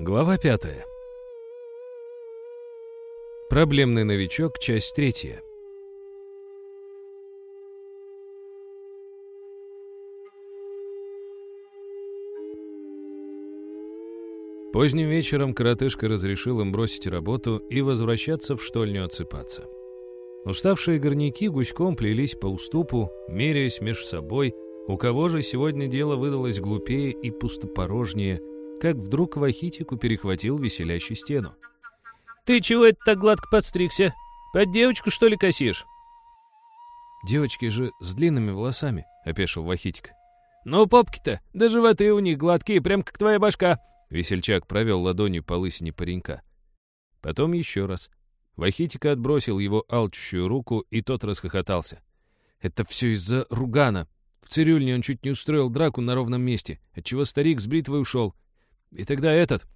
Глава пятая. Проблемный новичок, часть третья. Поздним вечером коротышка разрешил им бросить работу и возвращаться в штольню отсыпаться. Уставшие горняки гуськом плелись по уступу, меряясь меж собой, у кого же сегодня дело выдалось глупее и пустопорожнее, как вдруг Вахитику перехватил веселящий стену. «Ты чего это так гладко подстригся? Под девочку, что ли, косишь?» «Девочки же с длинными волосами», — опешил Вахитик. «Ну, попки-то, да животы у них гладкие, прям как твоя башка», Весельчак провел ладонью по лысине паренька. Потом еще раз. Вахитика отбросил его алчущую руку, и тот расхохотался. «Это все из-за Ругана. В цирюльне он чуть не устроил драку на ровном месте, отчего старик с бритвой ушел. И тогда этот...»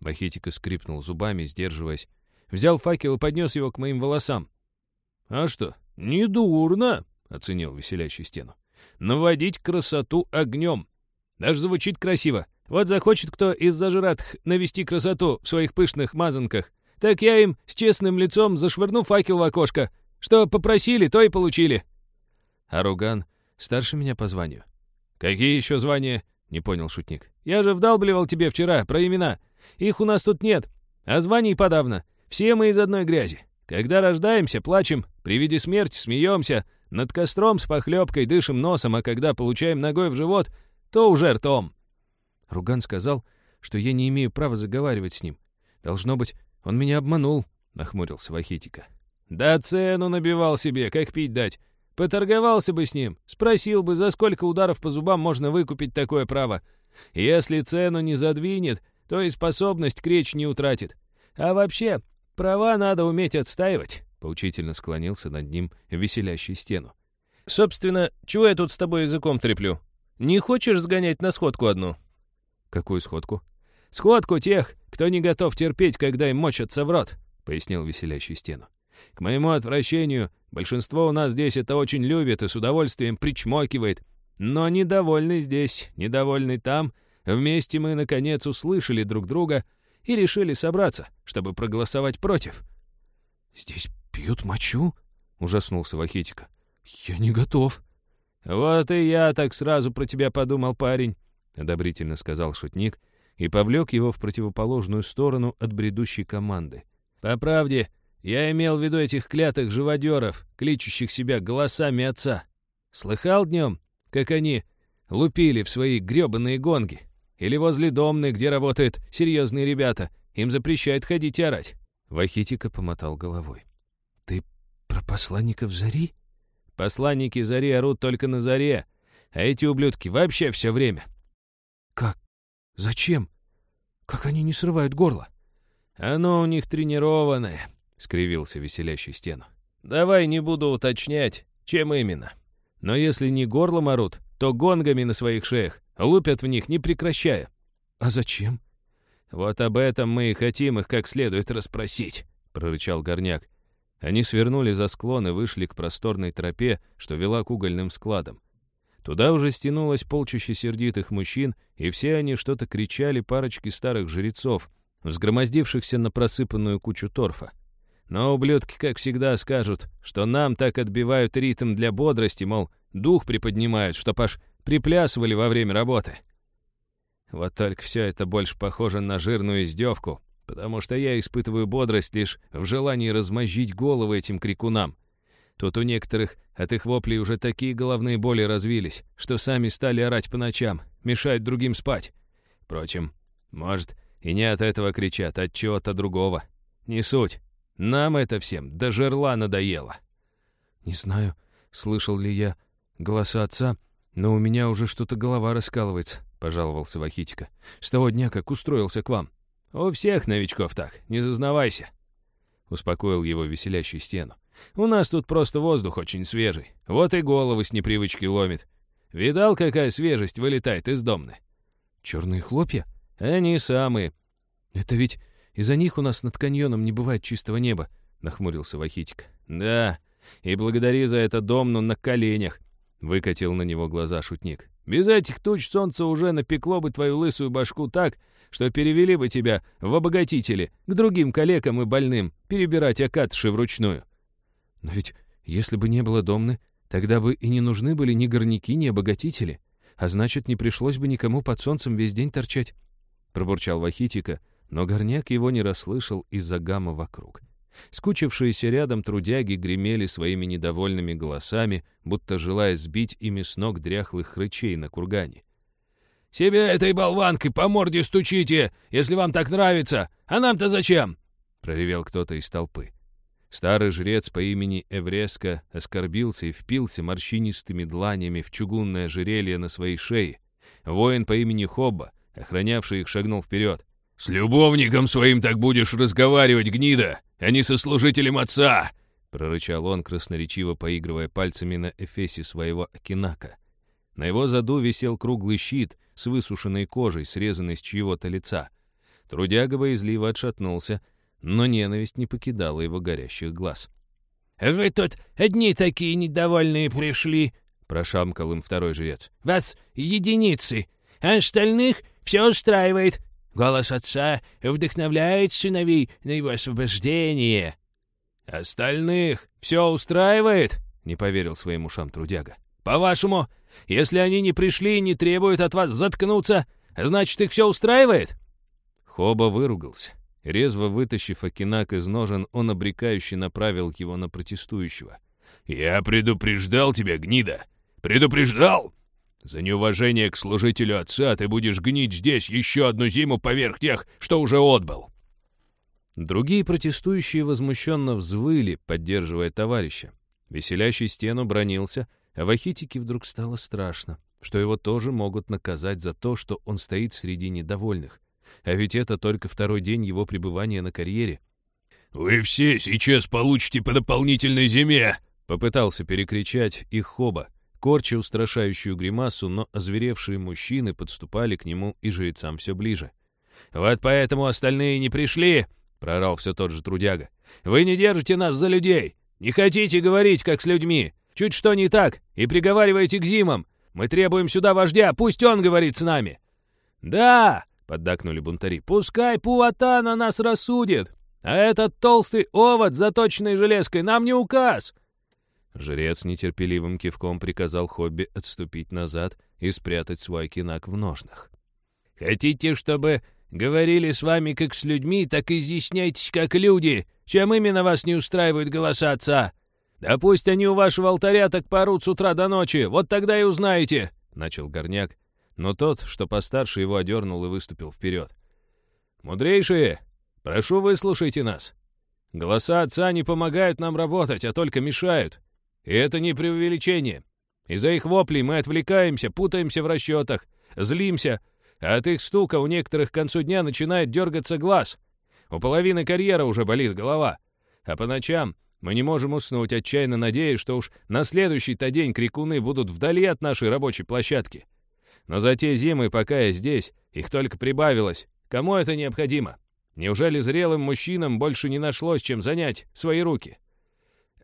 Вахитика скрипнул зубами, сдерживаясь. Взял факел и поднес его к моим волосам. «А что, недурно!» — оценил веселящий стену. «Наводить красоту огнем. Даже звучит красиво. Вот захочет кто из зажратых навести красоту в своих пышных мазанках, так я им с честным лицом зашвырну факел в окошко. Что попросили, то и получили». А Руган старше меня по званию. «Какие еще звания?» — не понял шутник. «Я же вдалбливал тебе вчера про имена. Их у нас тут нет, а званий подавно. Все мы из одной грязи. Когда рождаемся, плачем, при виде смерти смеемся, над костром с похлебкой дышим носом, а когда получаем ногой в живот, то уже ртом. Руган сказал, что я не имею права заговаривать с ним. Должно быть, он меня обманул, нахмурился Вахитика. Да цену набивал себе, как пить дать. Поторговался бы с ним, спросил бы, за сколько ударов по зубам можно выкупить такое право. Если цену не задвинет, то и способность к речи не утратит. А вообще, права надо уметь отстаивать, поучительно склонился над ним веселящий стену. Собственно, чего я тут с тобой языком треплю? Не хочешь сгонять на сходку одну? «Какую сходку?» «Сходку тех, кто не готов терпеть, когда им мочатся в рот», — пояснил веселящий стену. «К моему отвращению, большинство у нас здесь это очень любит и с удовольствием причмокивает. Но недовольный здесь, недовольный там, вместе мы, наконец, услышали друг друга и решили собраться, чтобы проголосовать против». «Здесь пьют мочу?» — ужаснулся Вахитика. «Я не готов». «Вот и я так сразу про тебя подумал, парень. — одобрительно сказал шутник и повлек его в противоположную сторону от бредущей команды. «По правде, я имел в виду этих клятых живодеров, кличущих себя голосами отца. Слыхал днем, как они лупили в свои гребаные гонги? Или возле домны, где работают серьезные ребята, им запрещают ходить и орать?» Вахитика помотал головой. «Ты про посланников Зари?» «Посланники Зари орут только на Заре, а эти ублюдки вообще все время. «Как? Зачем? Как они не срывают горло?» «Оно у них тренированное», — скривился веселящий стену. «Давай не буду уточнять, чем именно. Но если не горлом орут, то гонгами на своих шеях, лупят в них, не прекращая». «А зачем?» «Вот об этом мы и хотим их как следует расспросить», — прорычал горняк. Они свернули за склон и вышли к просторной тропе, что вела к угольным складам. Туда уже стянулось полчище сердитых мужчин, и все они что-то кричали парочке старых жрецов, взгромоздившихся на просыпанную кучу торфа. Но ублюдки, как всегда, скажут, что нам так отбивают ритм для бодрости, мол, дух приподнимают, чтоб аж приплясывали во время работы. Вот только все это больше похоже на жирную издевку, потому что я испытываю бодрость лишь в желании размозжить головы этим крикунам. Тут у некоторых от их воплей уже такие головные боли развились, что сами стали орать по ночам, мешать другим спать. Впрочем, может, и не от этого кричат, а от чего-то другого. Не суть. Нам это всем до жерла надоело. Не знаю, слышал ли я голоса отца, но у меня уже что-то голова раскалывается, пожаловался Вахитика. С того дня, как устроился к вам. У всех новичков так, не зазнавайся. Успокоил его веселящий стену. У нас тут просто воздух очень свежий. Вот и головы с непривычки ломит. Видал, какая свежесть вылетает из домны? Черные хлопья? Они самые. Это ведь из-за них у нас над каньоном не бывает чистого неба, нахмурился Вахитик. Да, и благодари за это домну на коленях, выкатил на него глаза шутник. Без этих туч солнце уже напекло бы твою лысую башку так, что перевели бы тебя в обогатители к другим коллегам и больным перебирать акатши вручную. Но ведь если бы не было домны, тогда бы и не нужны были ни горняки, ни обогатители, а значит, не пришлось бы никому под солнцем весь день торчать. Пробурчал Вахитика, но горняк его не расслышал из-за гамма вокруг. Скучившиеся рядом трудяги гремели своими недовольными голосами, будто желая сбить ими с ног дряхлых хрычей на кургане. «Себе этой болванкой по морде стучите, если вам так нравится! А нам-то зачем?» — проревел кто-то из толпы. Старый жрец по имени Эвреска оскорбился и впился морщинистыми дланями в чугунное ожерелье на своей шее. Воин по имени Хобба, охранявший их, шагнул вперед. «С любовником своим так будешь разговаривать, гнида, а не со служителем отца!» прорычал он, красноречиво поигрывая пальцами на эфесе своего окинака. На его заду висел круглый щит с высушенной кожей, срезанный с чьего-то лица. Трудяга боязливо отшатнулся, но ненависть не покидала его горящих глаз. «Вы тут одни такие недовольные пришли», — прошамкал им второй жрец. «Вас единицы, а остальных все устраивает. Голос отца вдохновляет сыновей на его освобождение». «Остальных все устраивает?» — не поверил своим ушам трудяга. «По-вашему, если они не пришли и не требуют от вас заткнуться, значит, их все устраивает?» Хоба выругался. Резво вытащив окинак из ножен, он обрекающе направил его на протестующего. «Я предупреждал тебя, гнида! Предупреждал! За неуважение к служителю отца ты будешь гнить здесь еще одну зиму поверх тех, что уже отбыл!» Другие протестующие возмущенно взвыли, поддерживая товарища. Веселящий стену бронился, а Вахитике вдруг стало страшно, что его тоже могут наказать за то, что он стоит среди недовольных. А ведь это только второй день его пребывания на карьере. «Вы все сейчас получите по дополнительной зиме!» Попытался перекричать их Хоба, корча устрашающую гримасу, но озверевшие мужчины подступали к нему и жрецам все ближе. «Вот поэтому остальные не пришли!» — прорал все тот же трудяга. «Вы не держите нас за людей! Не хотите говорить, как с людьми! Чуть что не так, и приговариваете к зимам! Мы требуем сюда вождя, пусть он говорит с нами!» «Да!» — поддакнули бунтари. «Пускай Пуатана нас рассудит, а этот толстый овод, заточенный железкой, нам не указ!» Жрец нетерпеливым кивком приказал Хобби отступить назад и спрятать свой кинак в ножнах. «Хотите, чтобы говорили с вами как с людьми, так изъясняйтесь как люди, чем именно вас не устраивают голоса отца. Да пусть они у вашего алтаря так порут с утра до ночи, вот тогда и узнаете!» — начал горняк, но тот, что постарше, его одернул и выступил вперед. «Мудрейшие, прошу, выслушайте нас. Голоса отца не помогают нам работать, а только мешают. И это не преувеличение. Из-за их воплей мы отвлекаемся, путаемся в расчетах, злимся, а от их стука у некоторых к концу дня начинает дергаться глаз. У половины карьера уже болит голова. А по ночам мы не можем уснуть, отчаянно надеясь, что уж на следующий-то день крикуны будут вдали от нашей рабочей площадки. Но за те зимы, пока я здесь, их только прибавилось. Кому это необходимо? Неужели зрелым мужчинам больше не нашлось, чем занять свои руки?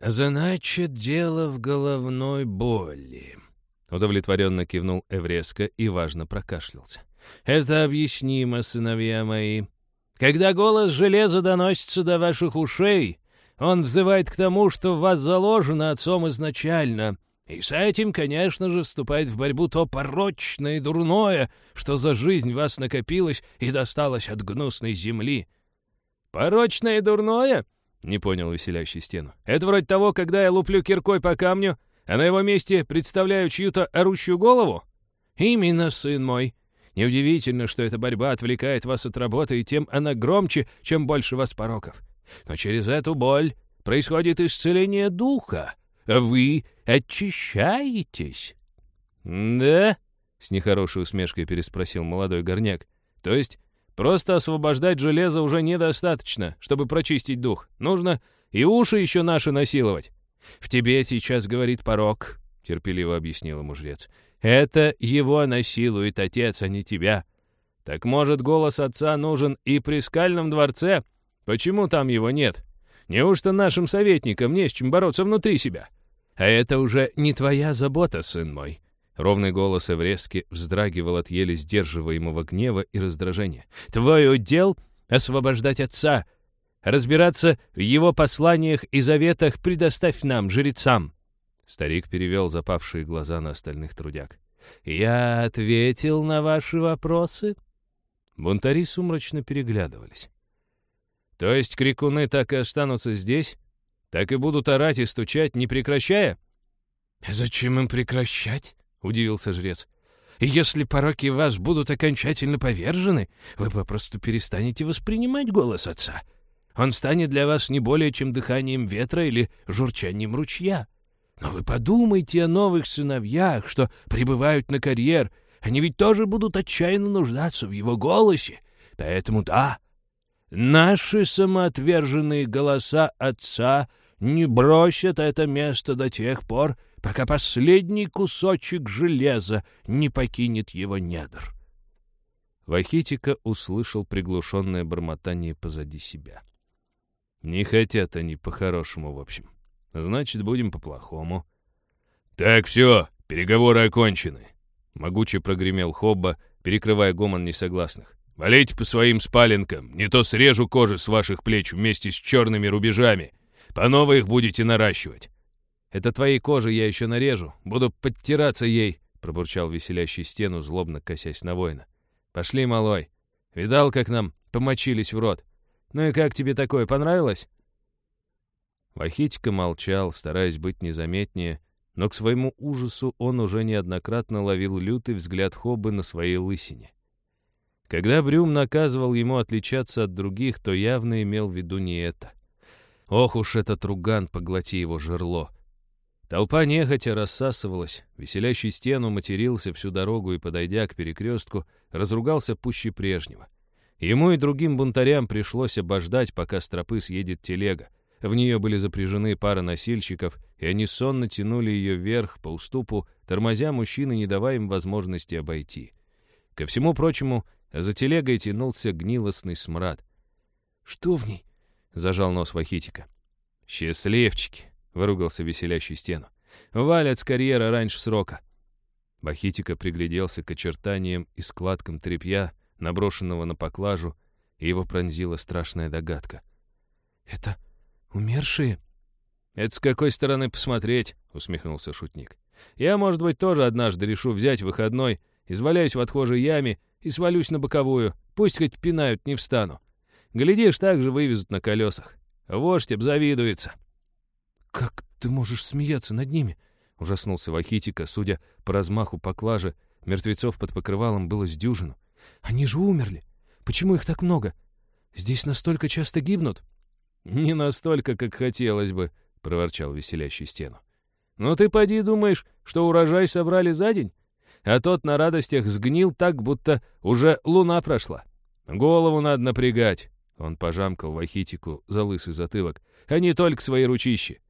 «Значит, дело в головной боли», — удовлетворенно кивнул Эвреско и важно прокашлялся. «Это объяснимо, сыновья мои. Когда голос железа доносится до ваших ушей, он взывает к тому, что в вас заложено отцом изначально, и с этим, конечно же, вступает в борьбу то порочное и дурное, что за жизнь вас накопилось и досталось от гнусной земли. «Порочное и дурное?» — не понял веселящий стену. «Это вроде того, когда я луплю киркой по камню, а на его месте представляю чью-то орущую голову?» «Именно, сын мой. Неудивительно, что эта борьба отвлекает вас от работы, и тем она громче, чем больше вас пороков. Но через эту боль происходит исцеление духа, вы очищаетесь». «Да?» — с нехорошей усмешкой переспросил молодой горняк. «То есть просто освобождать железо уже недостаточно, чтобы прочистить дух. Нужно и уши еще наши насиловать». «В тебе сейчас говорит порок», — терпеливо объяснил ему. «Это его насилует отец, а не тебя». «Так, может, голос отца нужен и при скальном дворце? Почему там его нет? Неужто нашим советникам не с чем бороться внутри себя?» «А это уже не твоя забота, сын мой. Ровный голос Эврески вздрагивал от еле сдерживаемого гнева и раздражения. «Твой удел — освобождать отца. Разбираться в его посланиях и заветах предоставь нам, жрецам». Старик перевел запавшие глаза на остальных трудяг. «Я ответил на ваши вопросы?» Бунтари сумрачно переглядывались. «То есть крикуны так и останутся здесь? Так и будут орать и стучать, не прекращая?» «Зачем им прекращать?» — удивился жрец. «Если пороки вас будут окончательно повержены, вы попросту перестанете воспринимать голос отца. Он станет для вас не более чем дыханием ветра или журчанием ручья. Но вы подумайте о новых сыновьях, что прибывают на карьер. Они ведь тоже будут отчаянно нуждаться в его голосе. Поэтому да, наши самоотверженные голоса отца не бросят это место до тех пор, пока последний кусочек железа не покинет его недр. Вахитика услышал приглушенное бормотание позади себя. Не хотят они по-хорошему, в общем. Значит, будем по-плохому. «Так, все, переговоры окончены», — могуче прогремел Хобба, перекрывая гомон несогласных. «Валейте по своим спаленкам, не то срежу кожи с ваших плеч вместе с черными рубежами. По новой их будете наращивать». «Это твоей кожи я еще нарежу, буду подтираться ей», — пробурчал веселящий стену, злобно косясь на воина. «Пошли, малой. Видал, как нам помочились в рот? Ну и как тебе такое, понравилось?» Вахитика молчал, стараясь быть незаметнее, но к своему ужасу он уже неоднократно ловил лютый взгляд Хоббы на своей лысине. Когда Брюм наказывал ему отличаться от других, то явно имел в виду не это. Ох уж этот руган, поглоти его жерло. Толпа нехотя рассасывалась, веселящий стену матерился всю дорогу и, подойдя к перекрестку, разругался пуще прежнего. Ему и другим бунтарям пришлось обождать, пока с тропы съедет телега. В нее были запряжены пара носильщиков, и они сонно тянули ее вверх по уступу, тормозя мужчины, не давая им возможности обойти. Ко всему прочему, за телегой тянулся гнилостный смрад. «Что в ней?» — зажал нос Вахитика. «Счастливчики!» — выругался веселящий стену. «Валят с карьера раньше срока». Бахитика пригляделся к очертаниям и складкам тряпья, наброшенного на поклажу, и его пронзила страшная догадка. «Это «Умершие?» «Это с какой стороны посмотреть?» — усмехнулся шутник. «Я, может быть, тоже однажды решу взять выходной, изваляюсь в отхожей яме и свалюсь на боковую. Пусть хоть пинают, не встану. Глядишь, так же вывезут на колесах. Вождь обзавидуется». «Как ты можешь смеяться над ними?» — ужаснулся Вахитика, судя по размаху поклажи. Мертвецов под покрывалом было с дюжину. «Они же умерли. Почему их так много? Здесь настолько часто гибнут?» «Не настолько, как хотелось бы», — проворчал веселящий стену. «Но ты поди думаешь, что урожай собрали за день? А тот на радостях сгнил так, будто уже луна прошла. Голову надо напрягать». Он пожамкал Вахитику за лысый затылок, а не только свои ручищи.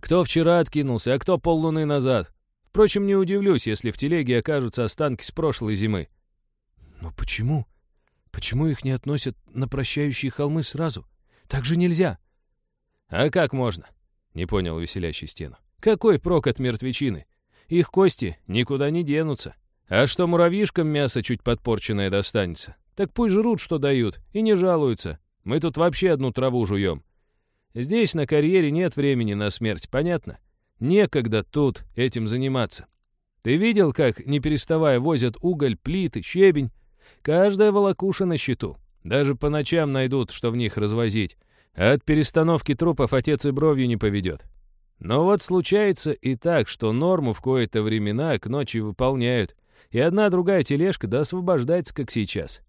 Кто вчера откинулся, а кто поллуны назад. Впрочем, не удивлюсь, если в телеге окажутся останки с прошлой зимы. Но почему? Почему их не относят на прощающие холмы сразу? Так же нельзя. А как можно? Не понял веселящий стену. Какой прок от мертвечины? Их кости никуда не денутся. А что муравьишкам мясо чуть подпорченное достанется? Так пусть жрут, что дают, и не жалуются. Мы тут вообще одну траву жуем. Здесь на карьере нет времени на смерть, понятно? Некогда тут этим заниматься. Ты видел, как, не переставая, возят уголь, плиты, щебень? Каждая волокуша на счету. Даже по ночам найдут, что в них развозить. А от перестановки трупов отец и бровью не поведет. Но вот случается и так, что норму в кои-то времена к ночи выполняют, и одна другая тележка да освобождается, как сейчас.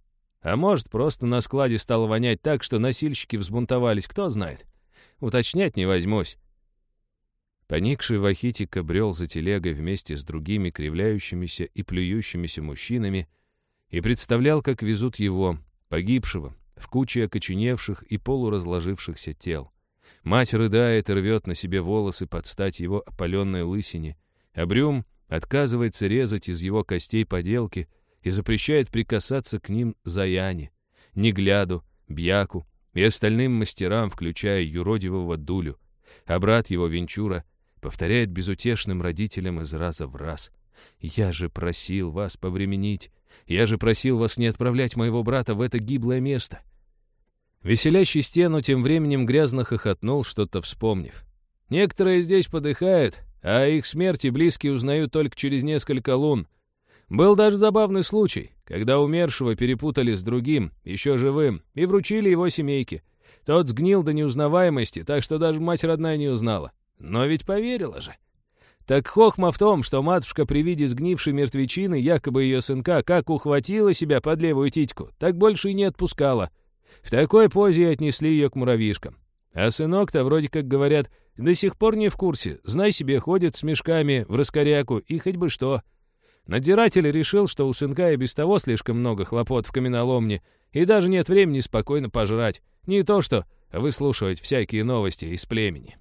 А может, просто на складе стало вонять так, что носильщики взбунтовались, кто знает. Уточнять не возьмусь. Поникший Вахитик брел за телегой вместе с другими кривляющимися и плюющимися мужчинами и представлял, как везут его, погибшего, в куче окоченевших и полуразложившихся тел. Мать рыдает и рвет на себе волосы под стать его опаленной лысине, а Брюм отказывается резать из его костей поделки и запрещает прикасаться к ним Заяне, Негляду, Бьяку и остальным мастерам, включая юродивого Дулю. А брат его, Венчура, повторяет безутешным родителям из раза в раз. Я же просил вас повременить. Я же просил вас не отправлять моего брата в это гиблое место». Веселящий стену тем временем грязно хохотнул, что-то вспомнив. «Некоторые здесь подыхают, а их смерти близкие узнают только через несколько лун. Был даже забавный случай, когда умершего перепутали с другим, еще живым, и вручили его семейке. Тот сгнил до неузнаваемости, так что даже мать родная не узнала. Но ведь поверила же. Так хохма в том, что матушка при виде сгнившей мертвечины, якобы ее сынка, как ухватила себя под левую титьку, так больше и не отпускала. В такой позе отнесли ее к муравьишкам. А сынок-то, вроде как говорят, до сих пор не в курсе, знай себе, ходит с мешками в раскоряку и хоть бы что. Надзиратель решил, что у сынка и без того слишком много хлопот в каменоломне, и даже нет времени спокойно пожрать, не то что выслушивать всякие новости из племени.